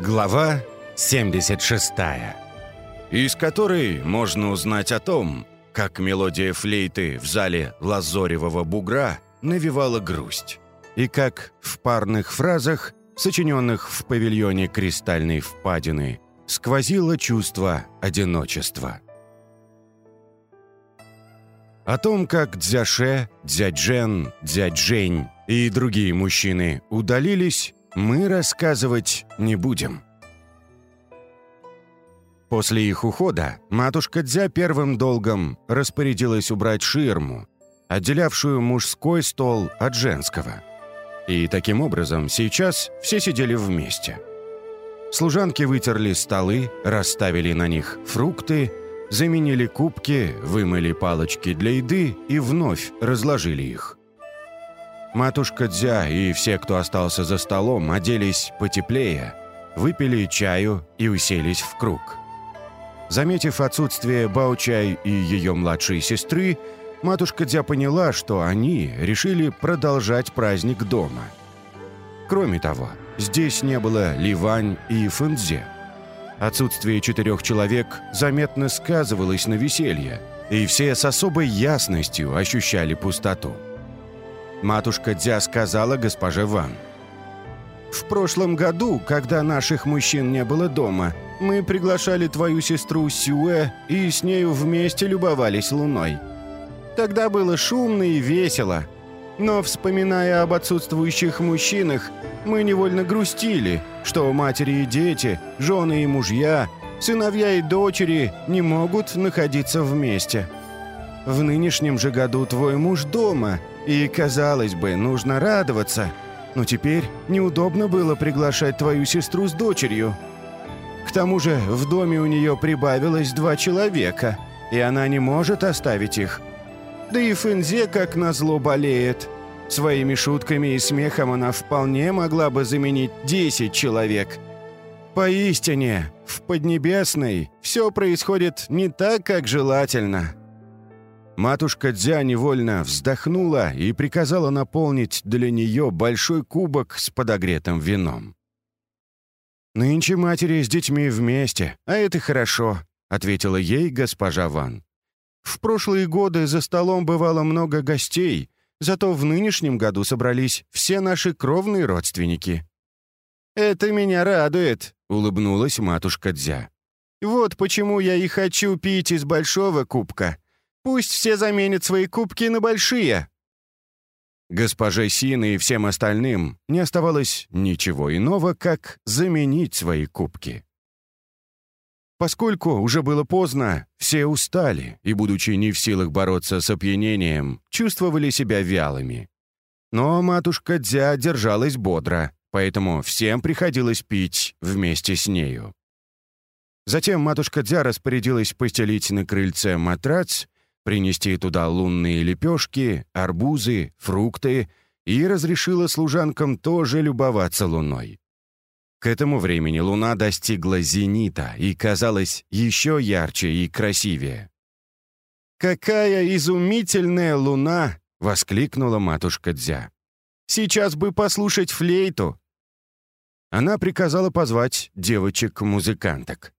Глава 76 Из которой можно узнать о том, как мелодия флейты в зале лазоревого бугра навевала грусть, и как в парных фразах, сочиненных в павильоне кристальной впадины, сквозило чувство одиночества. О том, как Дзяше, Дзяджен, Дзяджень и другие мужчины удалились, мы рассказывать не будем. После их ухода матушка Дзя первым долгом распорядилась убрать ширму, отделявшую мужской стол от женского. И таким образом сейчас все сидели вместе. Служанки вытерли столы, расставили на них фрукты, заменили кубки, вымыли палочки для еды и вновь разложили их. Матушка Дзя и все, кто остался за столом, оделись потеплее, выпили чаю и уселись в круг. Заметив отсутствие Баучай и ее младшей сестры, матушка Дзя поняла, что они решили продолжать праздник дома. Кроме того, здесь не было Ливань и Фэнзе. Отсутствие четырех человек заметно сказывалось на веселье, и все с особой ясностью ощущали пустоту. Матушка Дзя сказала госпоже Ван. «В прошлом году, когда наших мужчин не было дома, мы приглашали твою сестру Сюэ и с нею вместе любовались луной. Тогда было шумно и весело. Но, вспоминая об отсутствующих мужчинах, мы невольно грустили, что матери и дети, жены и мужья, сыновья и дочери не могут находиться вместе. В нынешнем же году твой муж дома, и, казалось бы, нужно радоваться. Но теперь неудобно было приглашать твою сестру с дочерью. К тому же в доме у нее прибавилось два человека, и она не может оставить их. Да и Фэнзе, как назло, болеет. Своими шутками и смехом она вполне могла бы заменить 10 человек. Поистине, в Поднебесной все происходит не так, как желательно. Матушка Дзя невольно вздохнула и приказала наполнить для нее большой кубок с подогретым вином. «Нынче матери с детьми вместе, а это хорошо», — ответила ей госпожа Ван. «В прошлые годы за столом бывало много гостей, зато в нынешнем году собрались все наши кровные родственники». «Это меня радует», — улыбнулась матушка Дзя. «Вот почему я и хочу пить из большого кубка» Пусть все заменят свои кубки на большие». Госпоже Син и всем остальным не оставалось ничего иного, как заменить свои кубки. Поскольку уже было поздно, все устали и, будучи не в силах бороться с опьянением, чувствовали себя вялыми. Но матушка Дзя держалась бодро, поэтому всем приходилось пить вместе с нею. Затем матушка Дзя распорядилась постелить на крыльце матрац принести туда лунные лепешки, арбузы, фрукты и разрешила служанкам тоже любоваться луной. К этому времени луна достигла зенита и казалась еще ярче и красивее. «Какая изумительная луна!» — воскликнула матушка Дзя. «Сейчас бы послушать флейту!» Она приказала позвать девочек-музыканток.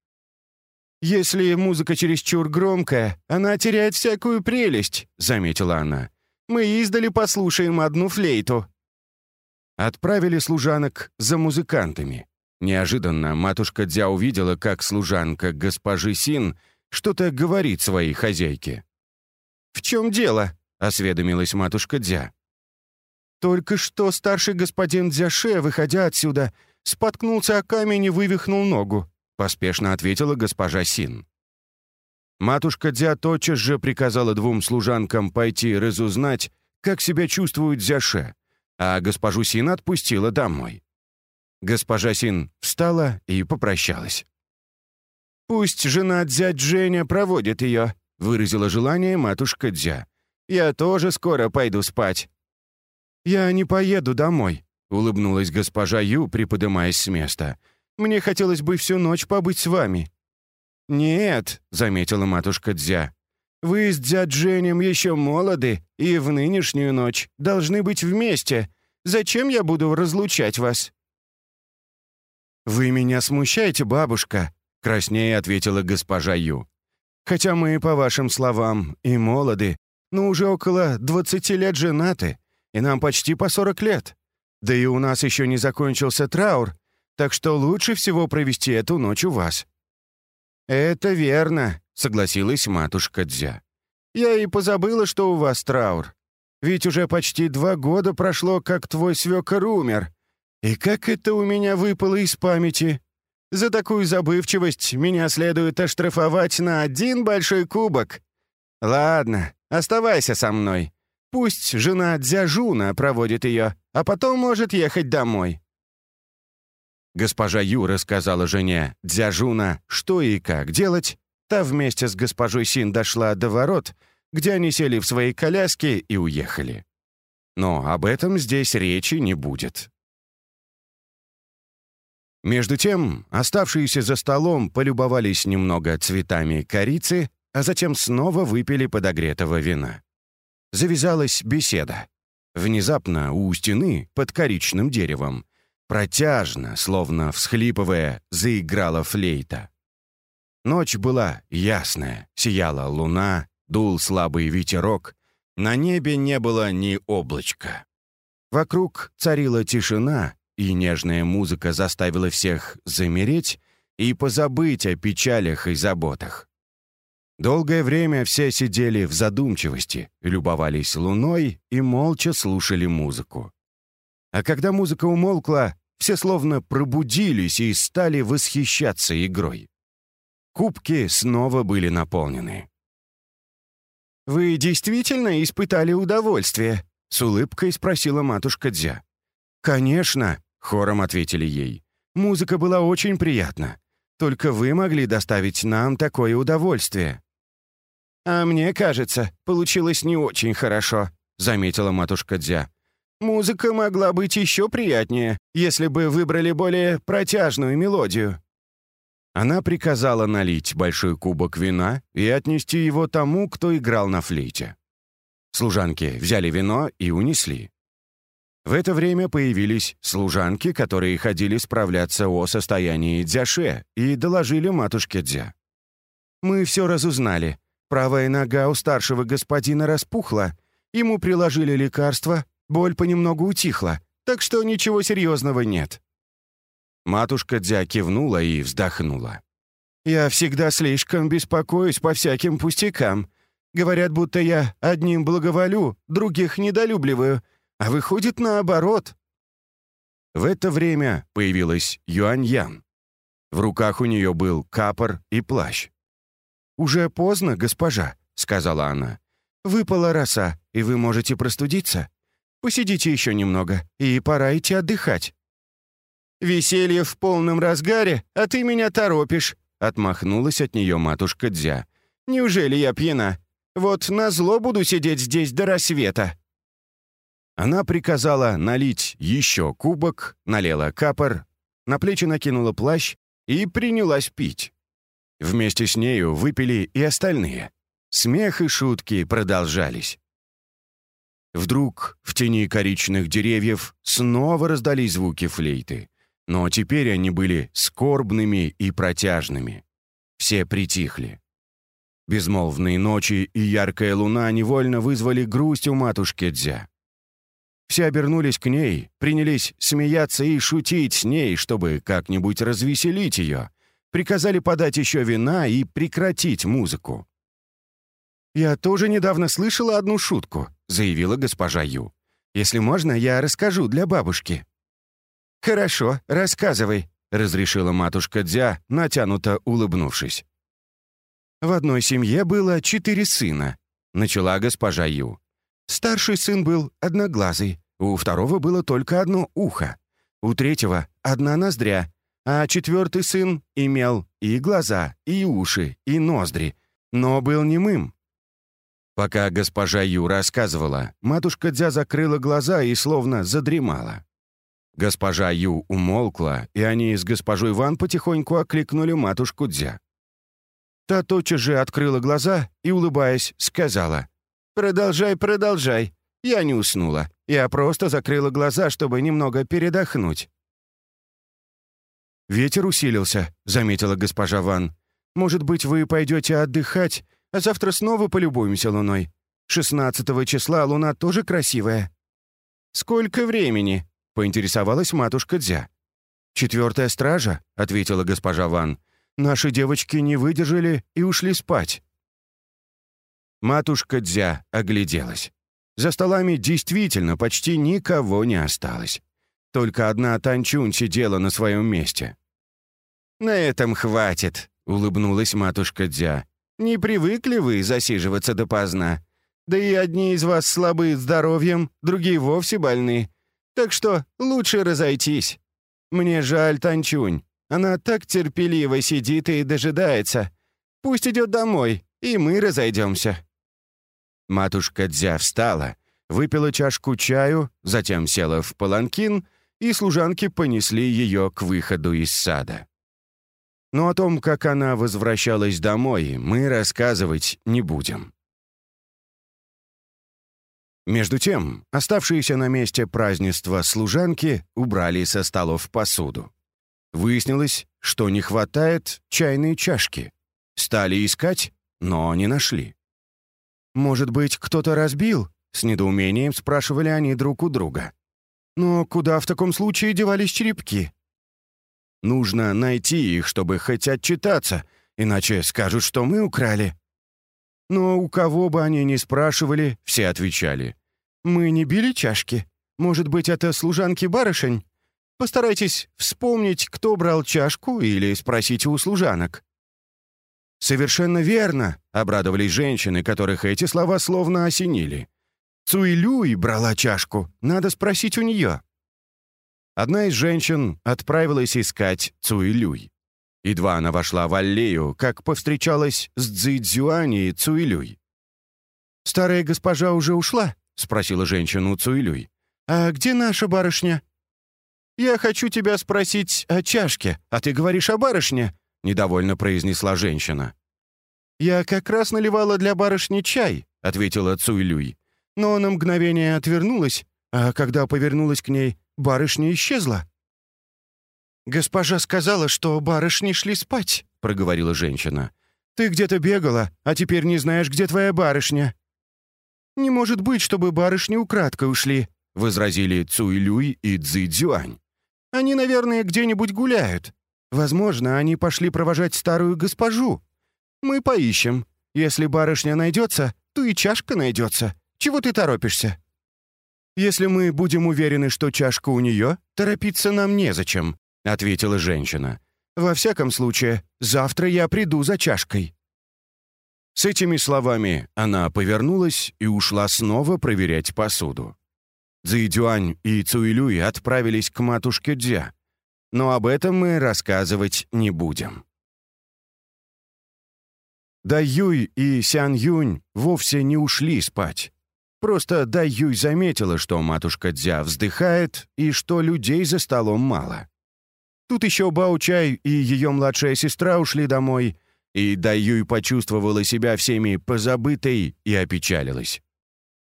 «Если музыка чересчур громкая, она теряет всякую прелесть», — заметила она. «Мы издали послушаем одну флейту». Отправили служанок за музыкантами. Неожиданно матушка Дзя увидела, как служанка госпожи Син что-то говорит своей хозяйке. «В чем дело?» — осведомилась матушка Дзя. «Только что старший господин Дзяше, выходя отсюда, споткнулся о камень и вывихнул ногу поспешно ответила госпожа Син. Матушка Дзя тотчас же приказала двум служанкам пойти разузнать, как себя чувствует Дзяше, а госпожу Син отпустила домой. Госпожа Син встала и попрощалась. «Пусть жена Дзя Дженя проводит ее», — выразила желание матушка Дзя. «Я тоже скоро пойду спать». «Я не поеду домой», — улыбнулась госпожа Ю, приподымаясь с места. Мне хотелось бы всю ночь побыть с вами». «Нет», — заметила матушка Дзя, — «вы с дядженем еще молоды и в нынешнюю ночь должны быть вместе. Зачем я буду разлучать вас?» «Вы меня смущаете, бабушка», — краснее ответила госпожа Ю. «Хотя мы, по вашим словам, и молоды, но уже около 20 лет женаты, и нам почти по 40 лет. Да и у нас еще не закончился траур, так что лучше всего провести эту ночь у вас». «Это верно», — согласилась матушка Дзя. «Я и позабыла, что у вас траур. Ведь уже почти два года прошло, как твой свекор умер. И как это у меня выпало из памяти? За такую забывчивость меня следует оштрафовать на один большой кубок. Ладно, оставайся со мной. Пусть жена Дзяжуна проводит ее, а потом может ехать домой». Госпожа Ю рассказала жене Дзяжуна, что и как делать. Та вместе с госпожой Син дошла до ворот, где они сели в свои коляски и уехали. Но об этом здесь речи не будет. Между тем, оставшиеся за столом полюбовались немного цветами корицы, а затем снова выпили подогретого вина. Завязалась беседа. Внезапно у стены, под коричным деревом, протяжно, словно всхлипывая, заиграла флейта. Ночь была ясная, сияла луна, дул слабый ветерок, на небе не было ни облачка. Вокруг царила тишина, и нежная музыка заставила всех замереть и позабыть о печалях и заботах. Долгое время все сидели в задумчивости, любовались луной и молча слушали музыку. А когда музыка умолкла, все словно пробудились и стали восхищаться игрой. Кубки снова были наполнены. «Вы действительно испытали удовольствие?» — с улыбкой спросила матушка Дзя. «Конечно», — хором ответили ей. «Музыка была очень приятна. Только вы могли доставить нам такое удовольствие». «А мне кажется, получилось не очень хорошо», — заметила матушка Дзя. «Музыка могла быть еще приятнее, если бы выбрали более протяжную мелодию». Она приказала налить большой кубок вина и отнести его тому, кто играл на флейте. Служанки взяли вино и унесли. В это время появились служанки, которые ходили справляться о состоянии Дзяше и доложили матушке Дзя. «Мы все разузнали. Правая нога у старшего господина распухла, ему приложили лекарства, боль понемногу утихла, так что ничего серьезного нет». Матушка Дзя кивнула и вздохнула. «Я всегда слишком беспокоюсь по всяким пустякам. Говорят, будто я одним благоволю, других недолюбливаю, а выходит наоборот». В это время появилась Юань-Ян. В руках у нее был капор и плащ. «Уже поздно, госпожа», — сказала она. «Выпала роса, и вы можете простудиться. Посидите еще немного, и пора идти отдыхать». «Веселье в полном разгаре, а ты меня торопишь», — отмахнулась от нее матушка Дзя. «Неужели я пьяна? Вот назло буду сидеть здесь до рассвета». Она приказала налить еще кубок, налила капор, на плечи накинула плащ и принялась пить. Вместе с нею выпили и остальные. Смех и шутки продолжались. Вдруг в тени коричных деревьев снова раздались звуки флейты, но теперь они были скорбными и протяжными. Все притихли. Безмолвные ночи и яркая луна невольно вызвали грусть у матушки Дзя. Все обернулись к ней, принялись смеяться и шутить с ней, чтобы как-нибудь развеселить ее, приказали подать еще вина и прекратить музыку. «Я тоже недавно слышала одну шутку», — заявила госпожа Ю. «Если можно, я расскажу для бабушки». «Хорошо, рассказывай», — разрешила матушка Дзя, натянуто улыбнувшись. «В одной семье было четыре сына», — начала госпожа Ю. «Старший сын был одноглазый, у второго было только одно ухо, у третьего — одна ноздря, а четвертый сын имел и глаза, и уши, и ноздри, но был немым. Пока госпожа Ю рассказывала, матушка Дзя закрыла глаза и словно задремала. Госпожа Ю умолкла, и они с госпожой Ван потихоньку окликнули матушку Дзя. Та тотчас же открыла глаза и, улыбаясь, сказала, «Продолжай, продолжай. Я не уснула. Я просто закрыла глаза, чтобы немного передохнуть». «Ветер усилился», — заметила госпожа Ван. «Может быть, вы пойдете отдыхать, а завтра снова полюбуемся луной? 16 числа луна тоже красивая». «Сколько времени?» — поинтересовалась матушка Дзя. «Четвертая стража», — ответила госпожа Ван. «Наши девочки не выдержали и ушли спать». Матушка Дзя огляделась. За столами действительно почти никого не осталось. Только одна Танчунь сидела на своем месте. «На этом хватит», — улыбнулась матушка Дзя. «Не привыкли вы засиживаться допоздна. Да и одни из вас слабы здоровьем, другие вовсе больны. Так что лучше разойтись. Мне жаль Танчунь. Она так терпеливо сидит и дожидается. Пусть идет домой, и мы разойдемся». Матушка Дзя встала, выпила чашку чаю, затем села в паланкин — и служанки понесли ее к выходу из сада. Но о том, как она возвращалась домой, мы рассказывать не будем. Между тем, оставшиеся на месте празднества служанки убрали со столов посуду. Выяснилось, что не хватает чайной чашки. Стали искать, но не нашли. «Может быть, кто-то разбил?» — с недоумением спрашивали они друг у друга. Но куда в таком случае девались черепки? Нужно найти их, чтобы хоть отчитаться, иначе скажут, что мы украли. Но у кого бы они ни спрашивали, все отвечали. «Мы не били чашки. Может быть, это служанки-барышень? Постарайтесь вспомнить, кто брал чашку, или спросите у служанок». «Совершенно верно», — обрадовались женщины, которых эти слова словно осенили. Цуилюй брала чашку, надо спросить у нее». Одна из женщин отправилась искать Цуилюй. Едва она вошла в аллею, как повстречалась с Цзэцзюань и Цуилюй. «Старая госпожа уже ушла?» — спросила женщину Цуилюй. «А где наша барышня?» «Я хочу тебя спросить о чашке, а ты говоришь о барышне», — недовольно произнесла женщина. «Я как раз наливала для барышни чай», — ответила Цуилюй но на мгновение отвернулась, а когда повернулась к ней, барышня исчезла. «Госпожа сказала, что барышни шли спать», — проговорила женщина. «Ты где-то бегала, а теперь не знаешь, где твоя барышня». «Не может быть, чтобы барышни украдкой ушли», — возразили Цуйлюй и Цзэцзюань. «Они, наверное, где-нибудь гуляют. Возможно, они пошли провожать старую госпожу. Мы поищем. Если барышня найдется, то и чашка найдется. Чего ты торопишься?» «Если мы будем уверены, что чашка у нее, торопиться нам незачем», — ответила женщина. «Во всяком случае, завтра я приду за чашкой». С этими словами она повернулась и ушла снова проверять посуду. Цзэйдюань и Цуилюй отправились к матушке Дзя, но об этом мы рассказывать не будем. Да Юй и Сян Юнь вовсе не ушли спать. Просто Дай Юй заметила, что матушка Дзя вздыхает и что людей за столом мало. Тут еще Бао Чай и ее младшая сестра ушли домой, и Дай Юй почувствовала себя всеми позабытой и опечалилась.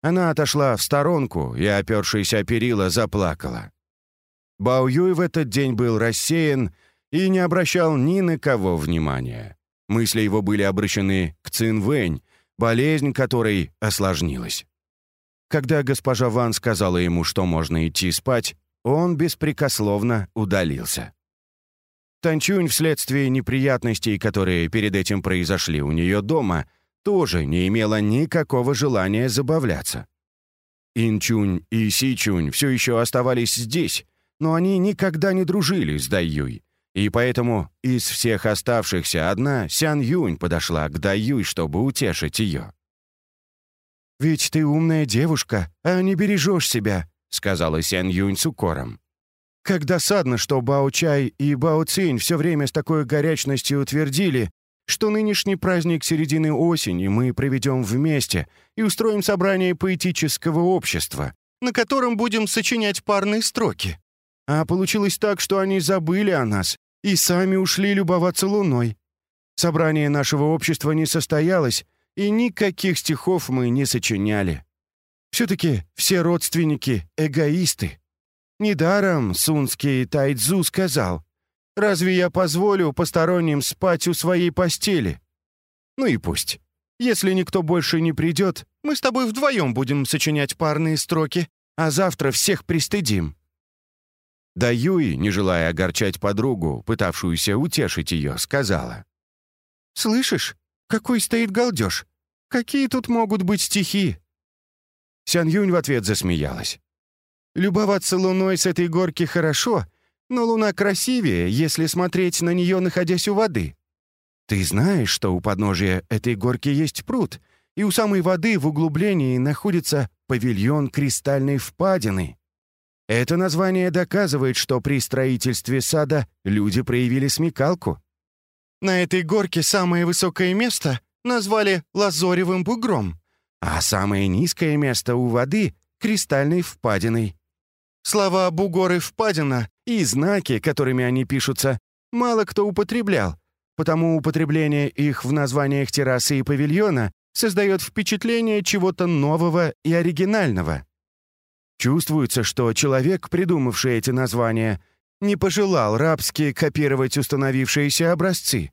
Она отошла в сторонку и, опершись о перила, заплакала. Бао Юй в этот день был рассеян и не обращал ни на кого внимания. Мысли его были обращены к Цин Вэнь, болезнь которой осложнилась. Когда госпожа Ван сказала ему, что можно идти спать, он беспрекословно удалился. Танчунь вследствие неприятностей, которые перед этим произошли у нее дома, тоже не имела никакого желания забавляться. Инчунь и Сичунь все еще оставались здесь, но они никогда не дружили с Дайюй, и поэтому из всех оставшихся одна Сян Юнь подошла к Дайюй, чтобы утешить ее. «Ведь ты умная девушка, а не бережешь себя», — сказала Сян Юнь с укором. «Как досадно, что Бао Чай и Бао Цинь все время с такой горячностью утвердили, что нынешний праздник середины осени мы проведем вместе и устроим собрание поэтического общества, на котором будем сочинять парные строки. А получилось так, что они забыли о нас и сами ушли любоваться луной. Собрание нашего общества не состоялось, и никаких стихов мы не сочиняли. Все-таки все родственники — эгоисты. Недаром сунский Тайцзу сказал, Разве я позволю посторонним спать у своей постели? Ну и пусть. Если никто больше не придет, мы с тобой вдвоем будем сочинять парные строки, а завтра всех пристыдим». Да Юй, не желая огорчать подругу, пытавшуюся утешить ее, сказала. «Слышишь, какой стоит галдеж? Какие тут могут быть стихи?» Сян Юнь в ответ засмеялась. «Любоваться луной с этой горки хорошо, но луна красивее, если смотреть на нее, находясь у воды. Ты знаешь, что у подножия этой горки есть пруд, и у самой воды в углублении находится павильон кристальной впадины. Это название доказывает, что при строительстве сада люди проявили смекалку. На этой горке самое высокое место назвали Лазоревым бугром, а самое низкое место у воды — кристальной впадиной. Слова «бугор» и «впадина» и знаки, которыми они пишутся, мало кто употреблял, потому употребление их в названиях террасы и павильона создает впечатление чего-то нового и оригинального. Чувствуется, что человек, придумавший эти названия, не пожелал рабски копировать установившиеся образцы.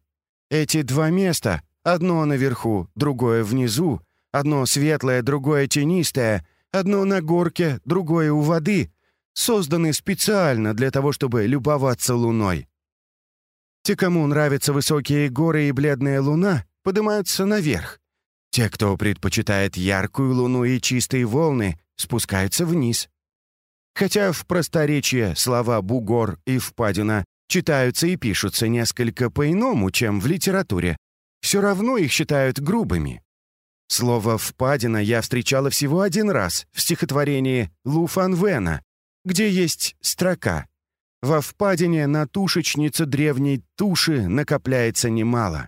Эти два места, одно наверху, другое внизу, одно светлое, другое тенистое, одно на горке, другое у воды, созданы специально для того, чтобы любоваться луной. Те, кому нравятся высокие горы и бледная луна, поднимаются наверх. Те, кто предпочитает яркую луну и чистые волны, спускаются вниз. Хотя в просторечии слова «бугор» и «впадина» читаются и пишутся несколько по-иному, чем в литературе, все равно их считают грубыми. Слово «впадина» я встречала всего один раз в стихотворении Лу Фан Вена, где есть строка «Во впадине на тушечнице древней туши накопляется немало».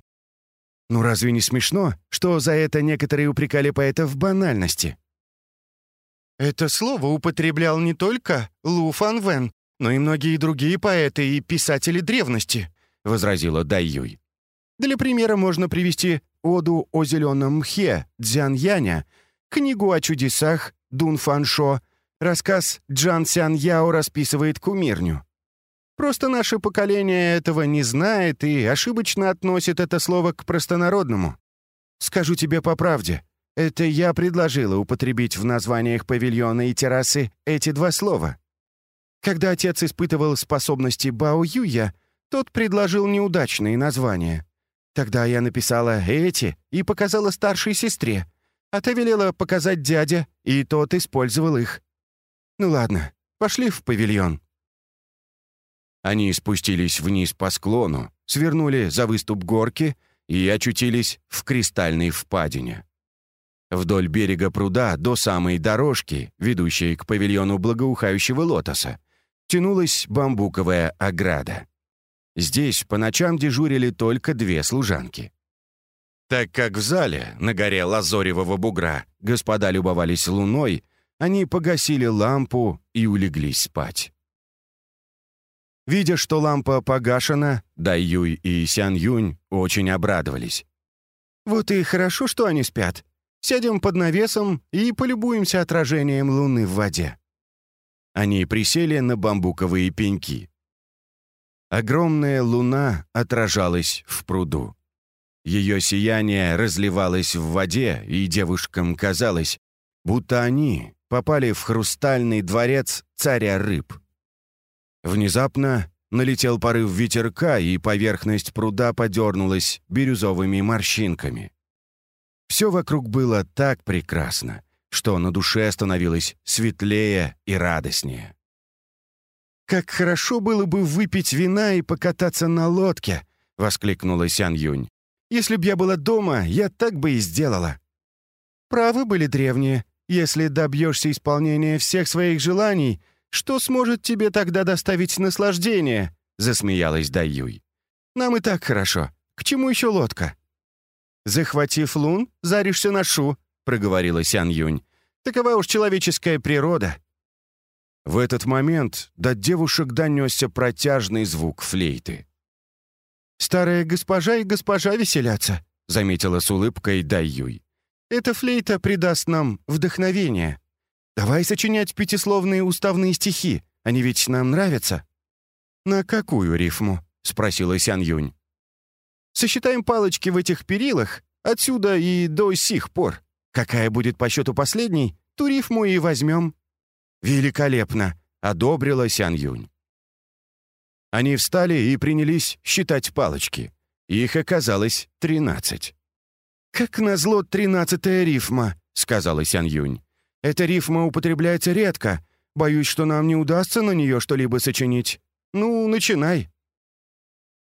Ну разве не смешно, что за это некоторые упрекали поэта в банальности? Это слово употреблял не только Лу Фан Вен, но и многие другие поэты и писатели древности, возразила Дай Юй. Для примера можно привести оду о зеленом мхе Дзян Яня, книгу о чудесах Дун Фан Шо, рассказ Джан Сян Яо расписывает кумирню. Просто наше поколение этого не знает и ошибочно относит это слово к простонародному. Скажу тебе по правде, это я предложила употребить в названиях павильона и террасы эти два слова. Когда отец испытывал способности Бао Юя, тот предложил неудачные названия. Тогда я написала эти и показала старшей сестре, а та велела показать дядя, и тот использовал их. Ну ладно, пошли в павильон. Они спустились вниз по склону, свернули за выступ горки и очутились в кристальной впадине. Вдоль берега пруда до самой дорожки, ведущей к павильону благоухающего лотоса, тянулась бамбуковая ограда. Здесь по ночам дежурили только две служанки. Так как в зале, на горе Лазоревого бугра, господа любовались луной, они погасили лампу и улеглись спать. Видя, что лампа погашена, Дай Юй и Сян Юнь очень обрадовались. «Вот и хорошо, что они спят. Сядем под навесом и полюбуемся отражением луны в воде». Они присели на бамбуковые пеньки. Огромная луна отражалась в пруду. Ее сияние разливалось в воде, и девушкам казалось, будто они попали в хрустальный дворец царя рыб. Внезапно налетел порыв ветерка, и поверхность пруда подернулась бирюзовыми морщинками. Все вокруг было так прекрасно, что на душе становилось светлее и радостнее. «Как хорошо было бы выпить вина и покататься на лодке!» — воскликнула Сян Юнь. «Если б я была дома, я так бы и сделала». «Правы были древние. Если добьешься исполнения всех своих желаний, что сможет тебе тогда доставить наслаждение?» — засмеялась Даюй. «Нам и так хорошо. К чему еще лодка?» «Захватив лун, заришься на шу», — проговорила Сян Юнь. «Такова уж человеческая природа». В этот момент до девушек донесся протяжный звук флейты. «Старая госпожа и госпожа веселятся», — заметила с улыбкой Даюй. «Эта флейта придаст нам вдохновение». Давай сочинять пятисловные уставные стихи, они ведь нам нравятся». «На какую рифму?» — спросила Сян Юнь. «Сосчитаем палочки в этих перилах, отсюда и до сих пор. Какая будет по счету последней, ту рифму и возьмем». «Великолепно!» — одобрила Сян Юнь. Они встали и принялись считать палочки. Их оказалось тринадцать. «Как назло тринадцатая рифма», — сказала Сян Юнь. «Эта рифма употребляется редко. Боюсь, что нам не удастся на нее что-либо сочинить. Ну, начинай».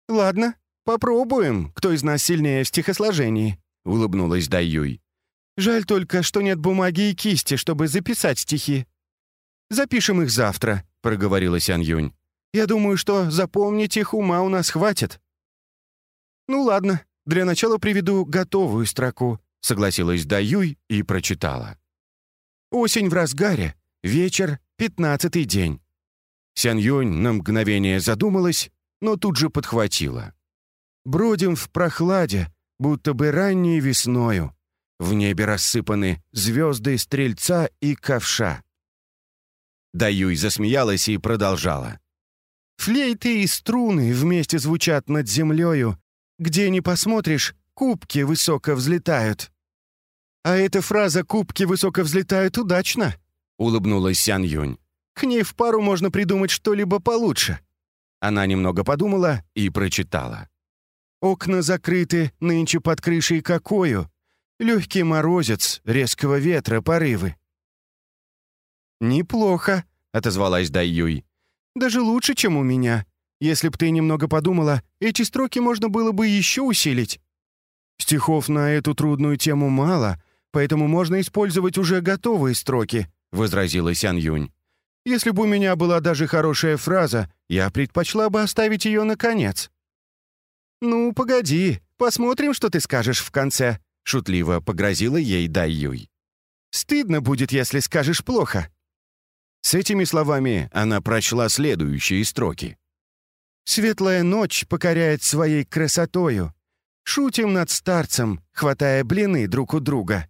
«Ладно, попробуем, кто из нас сильнее в стихосложении», — улыбнулась Дай Юй. «Жаль только, что нет бумаги и кисти, чтобы записать стихи». «Запишем их завтра», — проговорила Сян Юнь. Я думаю, что запомнить их ума у нас хватит». «Ну ладно, для начала приведу готовую строку», — согласилась Даюй и прочитала. «Осень в разгаре, вечер, пятнадцатый день». Сян Юнь на мгновение задумалась, но тут же подхватила. «Бродим в прохладе, будто бы ранней весною. В небе рассыпаны звезды стрельца и ковша». Даюй засмеялась и продолжала. Флейты и струны вместе звучат над землею. Где не посмотришь, кубки высоко взлетают». «А эта фраза «кубки высоко взлетают» удачно», — улыбнулась Сян Юнь. «К ней в пару можно придумать что-либо получше». Она немного подумала и прочитала. «Окна закрыты, нынче под крышей какою? Легкий морозец, резкого ветра порывы». «Неплохо», — отозвалась Дай Юй. Даже лучше, чем у меня. Если б ты немного подумала, эти строки можно было бы еще усилить. Стихов на эту трудную тему мало, поэтому можно использовать уже готовые строки», — возразила Сян Юнь. «Если бы у меня была даже хорошая фраза, я предпочла бы оставить ее на конец». «Ну, погоди, посмотрим, что ты скажешь в конце», — шутливо погрозила ей Дай Юй. «Стыдно будет, если скажешь плохо». С этими словами она прочла следующие строки. «Светлая ночь покоряет своей красотою. Шутим над старцем, хватая блины друг у друга».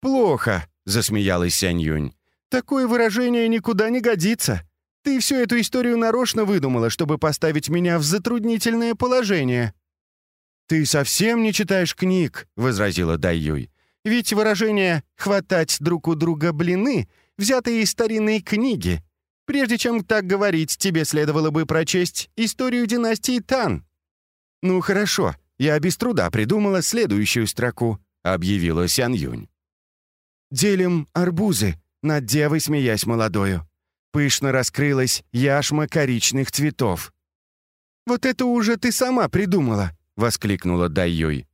«Плохо», — засмеялась Сянь Юнь. «Такое выражение никуда не годится. Ты всю эту историю нарочно выдумала, чтобы поставить меня в затруднительное положение». «Ты совсем не читаешь книг», — возразила Дай Юй. «Ведь выражение «хватать друг у друга блины» взятые из старинной книги. Прежде чем так говорить, тебе следовало бы прочесть историю династии Тан». «Ну хорошо, я без труда придумала следующую строку», — объявила Сян Юнь. «Делим арбузы, над девой смеясь молодою. Пышно раскрылась яшма коричных цветов». «Вот это уже ты сама придумала», — воскликнула Дай Юй.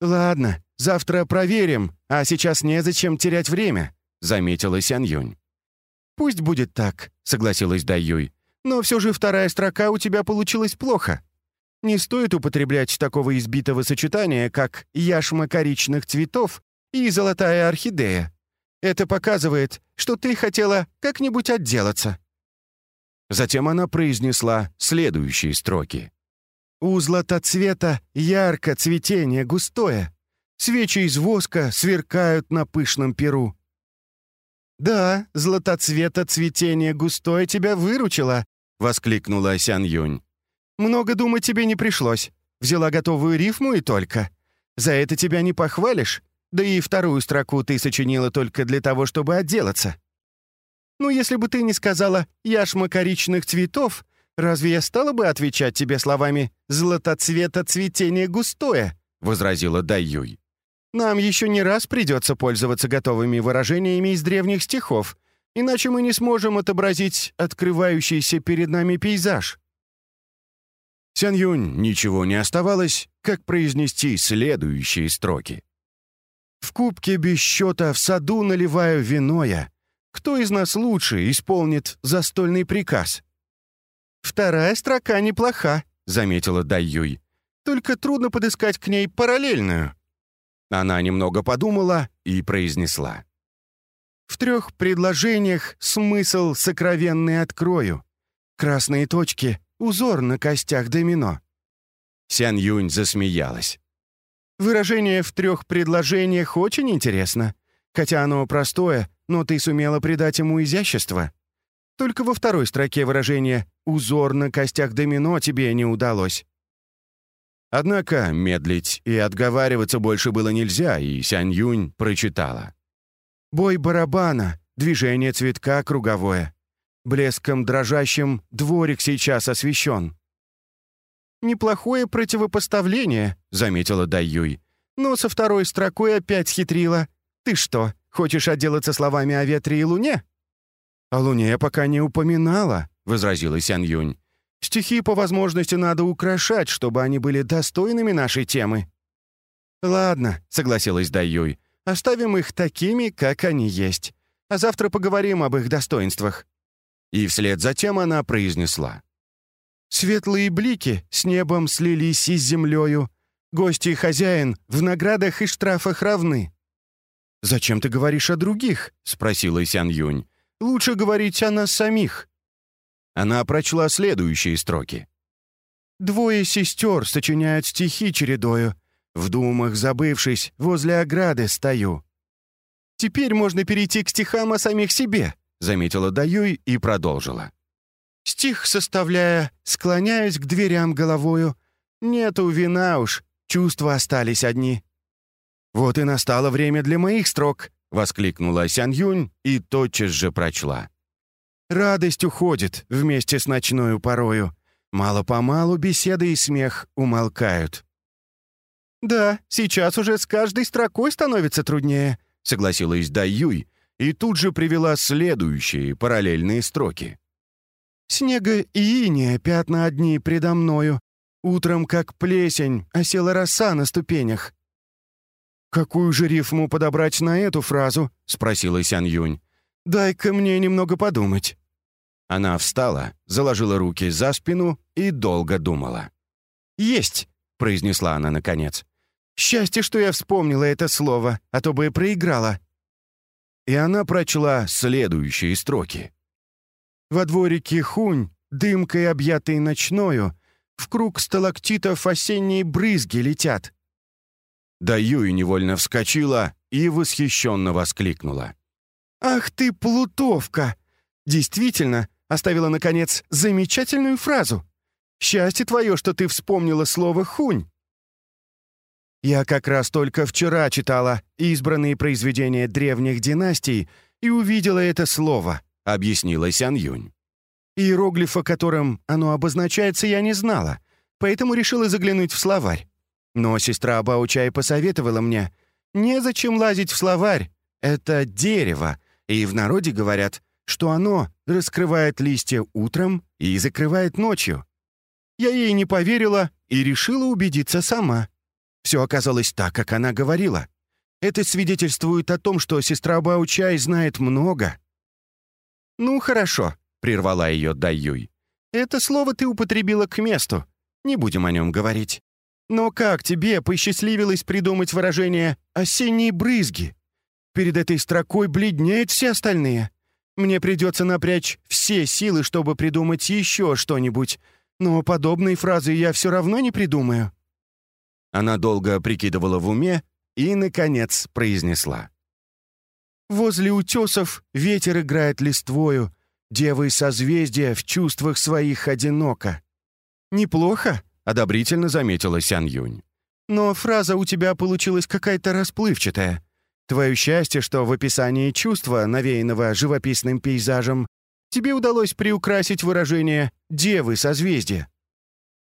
«Ладно, завтра проверим, а сейчас незачем терять время. — заметила Сян Юнь. «Пусть будет так», — согласилась Дай Юй. «Но все же вторая строка у тебя получилась плохо. Не стоит употреблять такого избитого сочетания, как яшма коричных цветов и золотая орхидея. Это показывает, что ты хотела как-нибудь отделаться». Затем она произнесла следующие строки. «У златоцвета ярко цветение густое, свечи из воска сверкают на пышном перу, «Да, златоцвета цветение густое тебя выручило», — воскликнула Сян Юнь. «Много думать тебе не пришлось. Взяла готовую рифму и только. За это тебя не похвалишь, да и вторую строку ты сочинила только для того, чтобы отделаться. Ну, если бы ты не сказала «яшма коричных цветов», разве я стала бы отвечать тебе словами «златоцвета цветение густое», — возразила Дай Юй. Нам еще не раз придется пользоваться готовыми выражениями из древних стихов, иначе мы не сможем отобразить открывающийся перед нами пейзаж». Сян Юнь ничего не оставалось, как произнести следующие строки. «В кубке без счета в саду наливаю вино я. Кто из нас лучше исполнит застольный приказ?» «Вторая строка неплоха», — заметила Дай Юй. «Только трудно подыскать к ней параллельную». Она немного подумала и произнесла. «В трех предложениях смысл сокровенный открою. Красные точки — узор на костях домино». Сян Юнь засмеялась. «Выражение в трех предложениях очень интересно. Хотя оно простое, но ты сумела придать ему изящество. Только во второй строке выражение узор на костях домино тебе не удалось». Однако медлить и отговариваться больше было нельзя, и Сянь Юнь прочитала. «Бой барабана, движение цветка круговое. Блеском дрожащим дворик сейчас освещен». «Неплохое противопоставление», — заметила Дайюй. «Но со второй строкой опять схитрила. Ты что, хочешь отделаться словами о ветре и луне?» «О луне я пока не упоминала», — возразила Сян Юнь. «Стихи по возможности надо украшать, чтобы они были достойными нашей темы». «Ладно», — согласилась Дайюй. «Оставим их такими, как они есть. А завтра поговорим об их достоинствах». И вслед за тем она произнесла. «Светлые блики с небом слились и с землею. Гости и хозяин в наградах и штрафах равны». «Зачем ты говоришь о других?» — спросила Сян Юнь. Лучше говорить о нас самих». Она прочла следующие строки. «Двое сестер сочиняют стихи чередою. В думах, забывшись, возле ограды стою». «Теперь можно перейти к стихам о самих себе», — заметила Даюй и продолжила. «Стих составляя, склоняюсь к дверям головою. Нету вина уж, чувства остались одни». «Вот и настало время для моих строк», — воскликнула Сян Юнь и тотчас же прочла. «Радость уходит вместе с ночною порою. Мало-помалу беседы и смех умолкают». «Да, сейчас уже с каждой строкой становится труднее», — согласилась Дай Юй и тут же привела следующие параллельные строки. «Снега и иния пятна одни предо мною. Утром, как плесень, осела роса на ступенях. «Какую же рифму подобрать на эту фразу?» — спросила Сян Юнь. «Дай-ка мне немного подумать». Она встала, заложила руки за спину и долго думала. «Есть!» — произнесла она наконец. «Счастье, что я вспомнила это слово, а то бы и проиграла». И она прочла следующие строки. «Во дворике хунь, дымкой объятый ночною, в круг сталактитов осенние брызги летят. Да Юй невольно вскочила и восхищенно воскликнула. «Ах ты, плутовка! Действительно, оставила, наконец, замечательную фразу. Счастье твое, что ты вспомнила слово «хунь». Я как раз только вчера читала избранные произведения древних династий и увидела это слово, объяснила Сян Юнь. Иероглифа, которым оно обозначается, я не знала, поэтому решила заглянуть в словарь. Но сестра Баучай посоветовала мне, незачем лазить в словарь, это дерево, и в народе говорят, что оно раскрывает листья утром и закрывает ночью. Я ей не поверила и решила убедиться сама. Все оказалось так, как она говорила. Это свидетельствует о том, что сестра Баучай знает много. «Ну, хорошо», — прервала ее Дайюй. «Это слово ты употребила к месту. Не будем о нем говорить. Но как тебе посчастливилось придумать выражение «осенние брызги»? Перед этой строкой бледнеют все остальные. Мне придется напрячь все силы, чтобы придумать еще что-нибудь, но подобные фразы я все равно не придумаю». Она долго прикидывала в уме и, наконец, произнесла. «Возле утесов ветер играет листвою, девы созвездия в чувствах своих одиноко. Неплохо?» Одобрительно заметила Сян Юнь. «Но фраза у тебя получилась какая-то расплывчатая. Твое счастье, что в описании чувства, навеянного живописным пейзажем, тебе удалось приукрасить выражение «девы созвездия».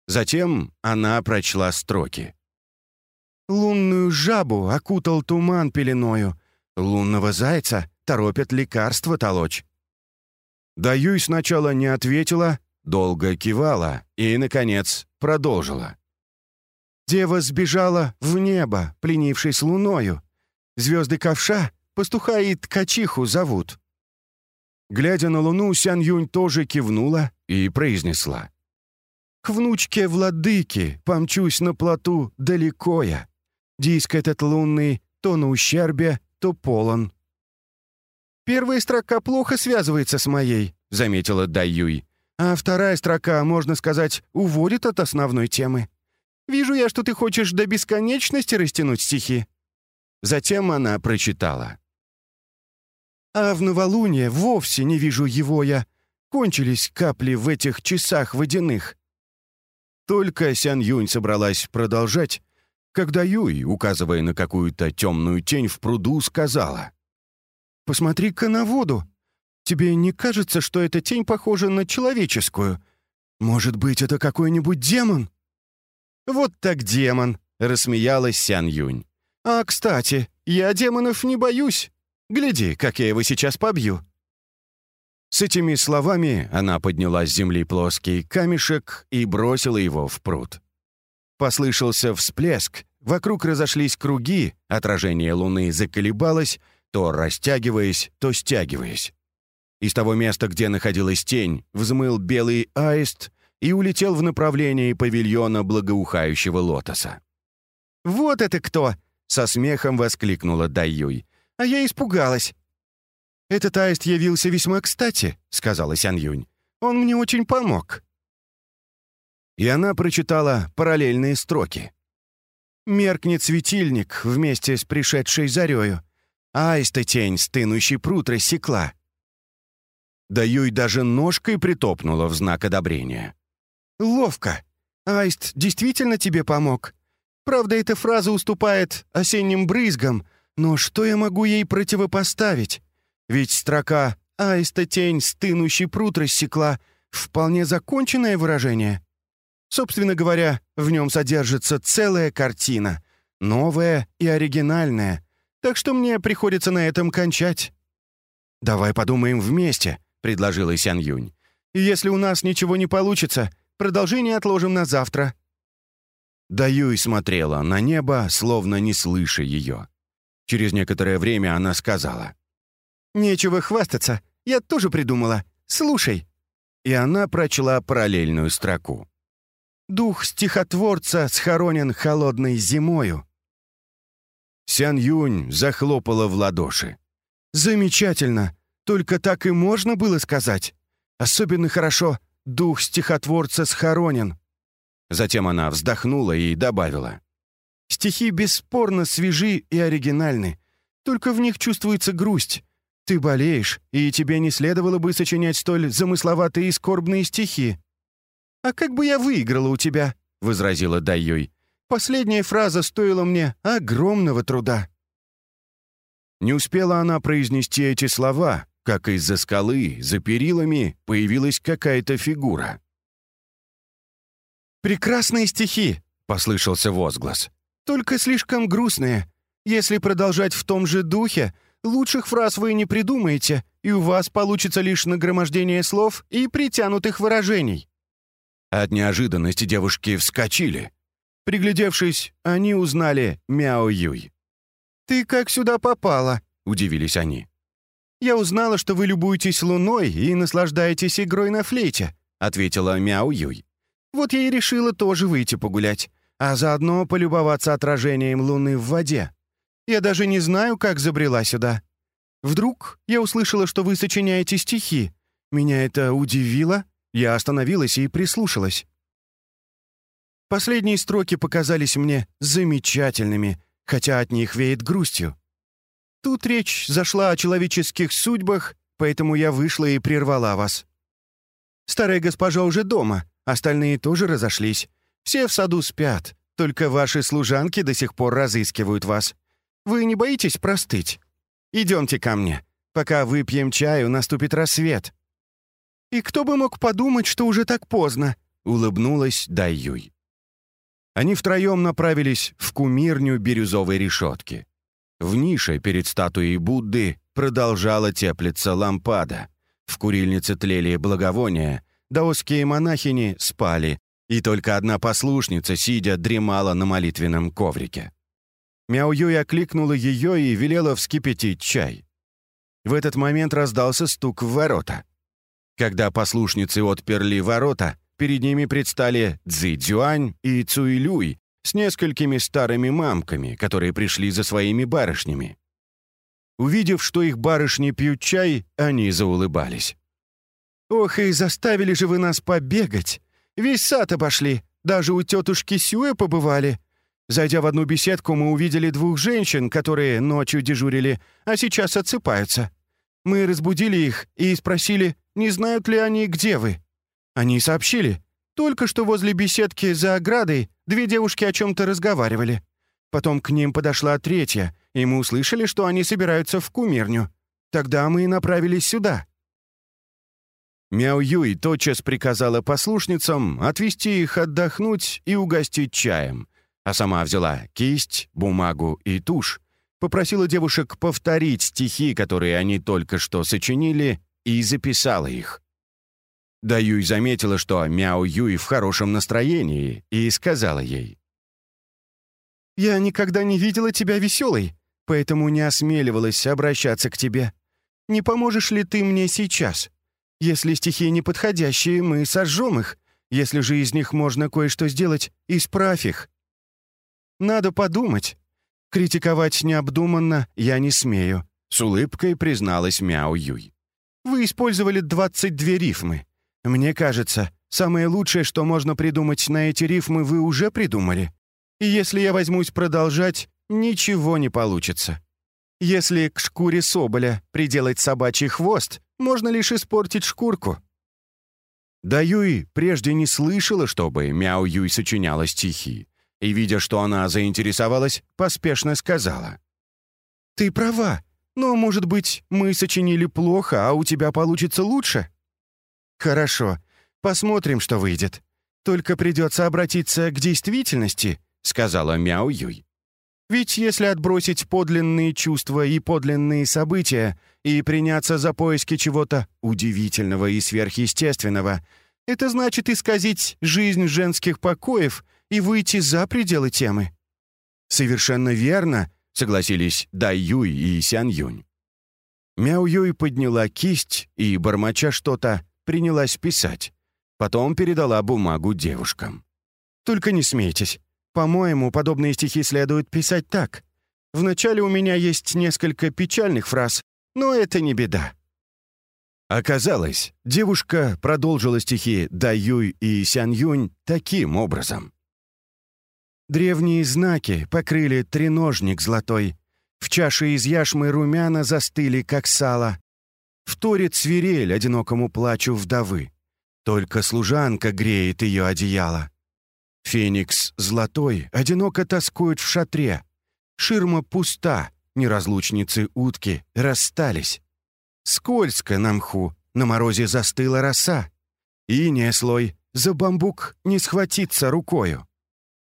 Затем она прочла строки. «Лунную жабу окутал туман пеленою, лунного зайца торопят лекарства толочь». Даюй сначала не ответила, долго кивала и, наконец, продолжила. «Дева сбежала в небо, пленившись луною. Звезды ковша пастуха и ткачиху зовут». Глядя на луну, Сян Юнь тоже кивнула и произнесла. «К внучке владыки помчусь на плоту далеко я. Диск этот лунный то на ущербе, то полон». «Первая строка плохо связывается с моей», — заметила Дай Юй. А вторая строка, можно сказать, уводит от основной темы. Вижу я, что ты хочешь до бесконечности растянуть стихи». Затем она прочитала. «А в новолуние вовсе не вижу его я. Кончились капли в этих часах водяных». Только Сян Юнь собралась продолжать, когда Юй, указывая на какую-то темную тень в пруду, сказала. «Посмотри-ка на воду. Тебе не кажется, что эта тень похожа на человеческую? Может быть, это какой-нибудь демон?» «Вот так демон», — рассмеялась Сян Юнь. «А, кстати, я демонов не боюсь. Гляди, как я его сейчас побью». С этими словами она подняла с земли плоский камешек и бросила его в пруд. Послышался всплеск, вокруг разошлись круги, отражение луны заколебалось, то растягиваясь, то стягиваясь. Из того места, где находилась тень, взмыл белый аист и улетел в направлении павильона благоухающего лотоса. «Вот это кто!» — со смехом воскликнула Даюй. «А я испугалась!» «Этот аист явился весьма кстати», — сказала Сян Юнь. «Он мне очень помог». И она прочитала параллельные строки. «Меркнет светильник вместе с пришедшей зарею. Аиста тень стынущий пруд рассекла». Да Юй даже ножкой притопнула в знак одобрения. «Ловко. Аист действительно тебе помог. Правда, эта фраза уступает осенним брызгам, но что я могу ей противопоставить? Ведь строка «Аиста тень стынущий пруд рассекла» — вполне законченное выражение. Собственно говоря, в нем содержится целая картина, новая и оригинальная, так что мне приходится на этом кончать. «Давай подумаем вместе», — предложила Сян Юнь. «Если у нас ничего не получится, Продолжение отложим на завтра». Даюй смотрела на небо, словно не слыша ее. Через некоторое время она сказала. «Нечего хвастаться. Я тоже придумала. Слушай». И она прочла параллельную строку. «Дух стихотворца схоронен холодной зимою». Сян Юнь захлопала в ладоши. «Замечательно! Только так и можно было сказать. Особенно хорошо дух стихотворца схоронен». Затем она вздохнула и добавила. «Стихи бесспорно свежи и оригинальны, только в них чувствуется грусть. Ты болеешь, и тебе не следовало бы сочинять столь замысловатые и скорбные стихи». «А как бы я выиграла у тебя?» — возразила Дайюй. «Последняя фраза стоила мне огромного труда». Не успела она произнести эти слова, как из-за скалы, за перилами, появилась какая-то фигура. «Прекрасные стихи!» — послышался возглас. «Только слишком грустные. Если продолжать в том же духе, лучших фраз вы не придумаете, и у вас получится лишь нагромождение слов и притянутых выражений». От неожиданности девушки вскочили. Приглядевшись, они узнали Мяо Юй. «Ты как сюда попала?» — удивились они. «Я узнала, что вы любуетесь луной и наслаждаетесь игрой на флейте», — ответила Мяу Юй. «Вот я и решила тоже выйти погулять, а заодно полюбоваться отражением луны в воде. Я даже не знаю, как забрела сюда. Вдруг я услышала, что вы сочиняете стихи. Меня это удивило. Я остановилась и прислушалась. Последние строки показались мне замечательными, хотя от них веет грустью. Тут речь зашла о человеческих судьбах, поэтому я вышла и прервала вас. Старая госпожа уже дома, остальные тоже разошлись. Все в саду спят, только ваши служанки до сих пор разыскивают вас. Вы не боитесь простыть? Идемте ко мне. Пока выпьем чаю, наступит рассвет». «И кто бы мог подумать, что уже так поздно?» — улыбнулась Дайюй. Они втроем направились в кумирню бирюзовой решетки. В нише перед статуей Будды продолжала теплиться лампада. В курильнице тлели благовония, даосские монахини спали, и только одна послушница, сидя, дремала на молитвенном коврике. Мяуюй окликнула ее и велела вскипятить чай. В этот момент раздался стук в ворота. Когда послушницы отперли ворота, перед ними предстали Цзи Цзюань и Цуилюй с несколькими старыми мамками, которые пришли за своими барышнями. Увидев, что их барышни пьют чай, они заулыбались. «Ох, и заставили же вы нас побегать! Весь сад обошли, даже у тетушки Сюэ побывали. Зайдя в одну беседку, мы увидели двух женщин, которые ночью дежурили, а сейчас отсыпаются. Мы разбудили их и спросили, не знают ли они, где вы. Они сообщили, только что возле беседки за оградой две девушки о чем-то разговаривали. Потом к ним подошла третья, и мы услышали, что они собираются в кумирню. Тогда мы и направились сюда». Мяу Юй тотчас приказала послушницам отвести их отдохнуть и угостить чаем, а сама взяла кисть, бумагу и тушь, попросила девушек повторить стихи, которые они только что сочинили, и записала их. Да Юй заметила, что Мяу Юй в хорошем настроении, и сказала ей. «Я никогда не видела тебя веселой, поэтому не осмеливалась обращаться к тебе. Не поможешь ли ты мне сейчас? Если стихи неподходящие, мы сожжем их. Если же из них можно кое-что сделать, исправь их. Надо подумать. Критиковать необдуманно я не смею», — с улыбкой призналась Мяу Юй. «Вы использовали 22 рифмы. Мне кажется, самое лучшее, что можно придумать на эти рифмы, вы уже придумали. И если я возьмусь продолжать, ничего не получится. Если к шкуре соболя приделать собачий хвост, можно лишь испортить шкурку». Да Юй прежде не слышала, чтобы Мяу Юй сочиняла стихи, и, видя, что она заинтересовалась, поспешно сказала. «Ты права, но, может быть, мы сочинили плохо, а у тебя получится лучше?» «Хорошо, посмотрим, что выйдет. Только придется обратиться к действительности», — сказала Мяу Юй. Ведь если отбросить подлинные чувства и подлинные события и приняться за поиски чего-то удивительного и сверхъестественного, это значит исказить жизнь женских покоев и выйти за пределы темы. «Совершенно верно», — согласились Дай Юй и Сян Юнь. Мяу Юй подняла кисть и, бормоча что-то, принялась писать. Потом передала бумагу девушкам. «Только не смейтесь. По-моему, подобные стихи следует писать так. Вначале у меня есть несколько печальных фраз, но это не беда». Оказалось, девушка продолжила стихи Да Юй и Сян Юнь таким образом. Древние знаки покрыли треножник золотой. В чаше из яшмы румяна застыли, как сало. Вторит свирель одинокому плачу вдовы. Только служанка греет ее одеяло. Феникс золотой одиноко тоскует в шатре. Ширма пуста, неразлучницы утки расстались. Скользко на мху, на морозе застыла роса. Иния слой, за бамбук не схватиться рукою.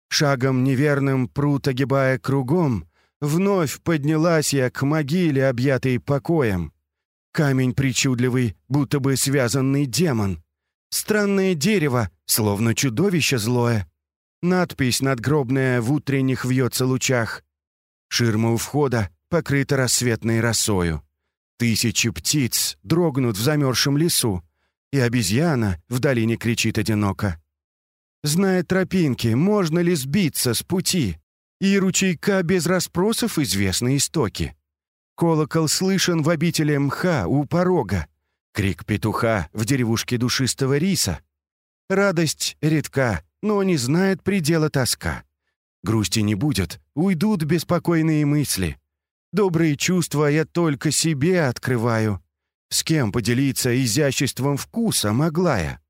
Шагом неверным прут огибая кругом, Вновь поднялась я к могиле, объятой покоем. Камень причудливый, будто бы связанный демон. Странное дерево, словно чудовище злое. Надпись надгробная в утренних вьется лучах. Ширма у входа покрыта рассветной росою. Тысячи птиц дрогнут в замерзшем лесу, и обезьяна в долине кричит одиноко. Зная тропинки, можно ли сбиться с пути, и ручейка без расспросов известны истоки. Колокол слышен в обители мха у порога, крик петуха в деревушке душистого риса. Радость редка, но не знает предела тоска. Грусти не будет, уйдут беспокойные мысли. Добрые чувства я только себе открываю. С кем поделиться изяществом вкуса могла я?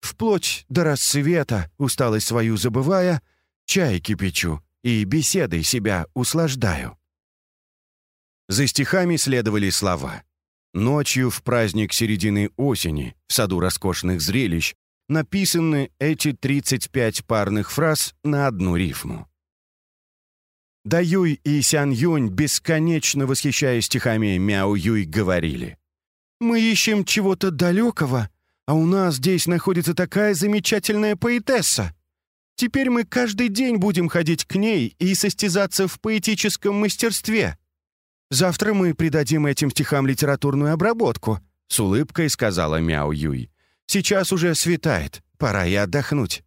Вплоть до рассвета, усталость свою забывая, чай кипячу и беседой себя услаждаю. За стихами следовали слова. Ночью в праздник середины осени, в саду роскошных зрелищ, написаны эти 35 парных фраз на одну рифму. Даюй и Сян Юнь, бесконечно восхищаясь стихами Мяо Юй, говорили. «Мы ищем чего-то далекого, а у нас здесь находится такая замечательная поэтесса. Теперь мы каждый день будем ходить к ней и состязаться в поэтическом мастерстве. Завтра мы придадим этим стихам литературную обработку», — с улыбкой сказала Мяо Юй. Сейчас уже светает, пора и отдохнуть».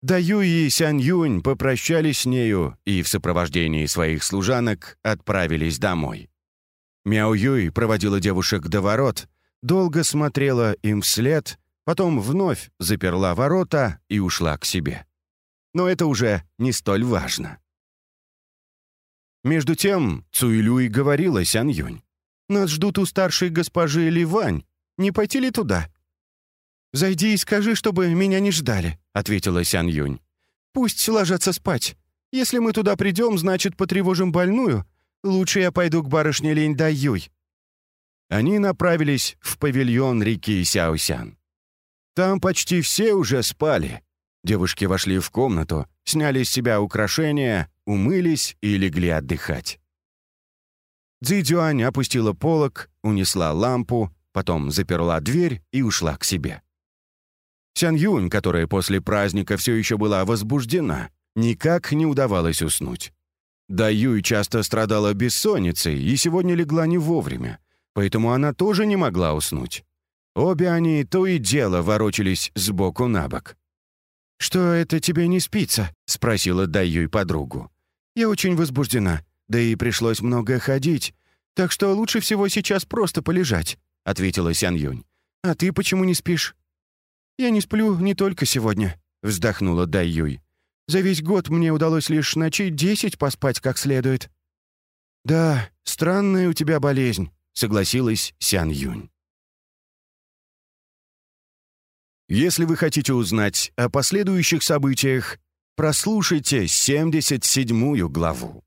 Да Юй и Сянь Юнь попрощались с нею и в сопровождении своих служанок отправились домой. Мяо Юй проводила девушек до ворот, долго смотрела им вслед, потом вновь заперла ворота и ушла к себе. Но это уже не столь важно. Между тем Цуилюй говорила Сян Юнь. «Нас ждут у старшей госпожи Ливань. Не пойти ли туда?» «Зайди и скажи, чтобы меня не ждали», — ответила Сян Юнь. «Пусть ложатся спать. Если мы туда придем, значит, потревожим больную. Лучше я пойду к барышне Линь Дай Юй». Они направились в павильон реки Сяосян. Там почти все уже спали. Девушки вошли в комнату, сняли с себя украшения, умылись и легли отдыхать. Цзи опустила полок, унесла лампу, потом заперла дверь и ушла к себе. Сян Юнь, которая после праздника все еще была возбуждена, никак не удавалось уснуть. Да Юй часто страдала бессонницей и сегодня легла не вовремя, поэтому она тоже не могла уснуть. Обе они то и дело ворочались сбоку на бок. «Что это тебе не спится?» — спросила Даюй подругу. «Я очень возбуждена, да и пришлось много ходить, так что лучше всего сейчас просто полежать», — ответила Сян Юнь. «А ты почему не спишь?» «Я не сплю не только сегодня», — вздохнула Даюй. «За весь год мне удалось лишь ночей десять поспать как следует». «Да, странная у тебя болезнь», — согласилась Сян Юнь. Если вы хотите узнать о последующих событиях, прослушайте 77-ю главу.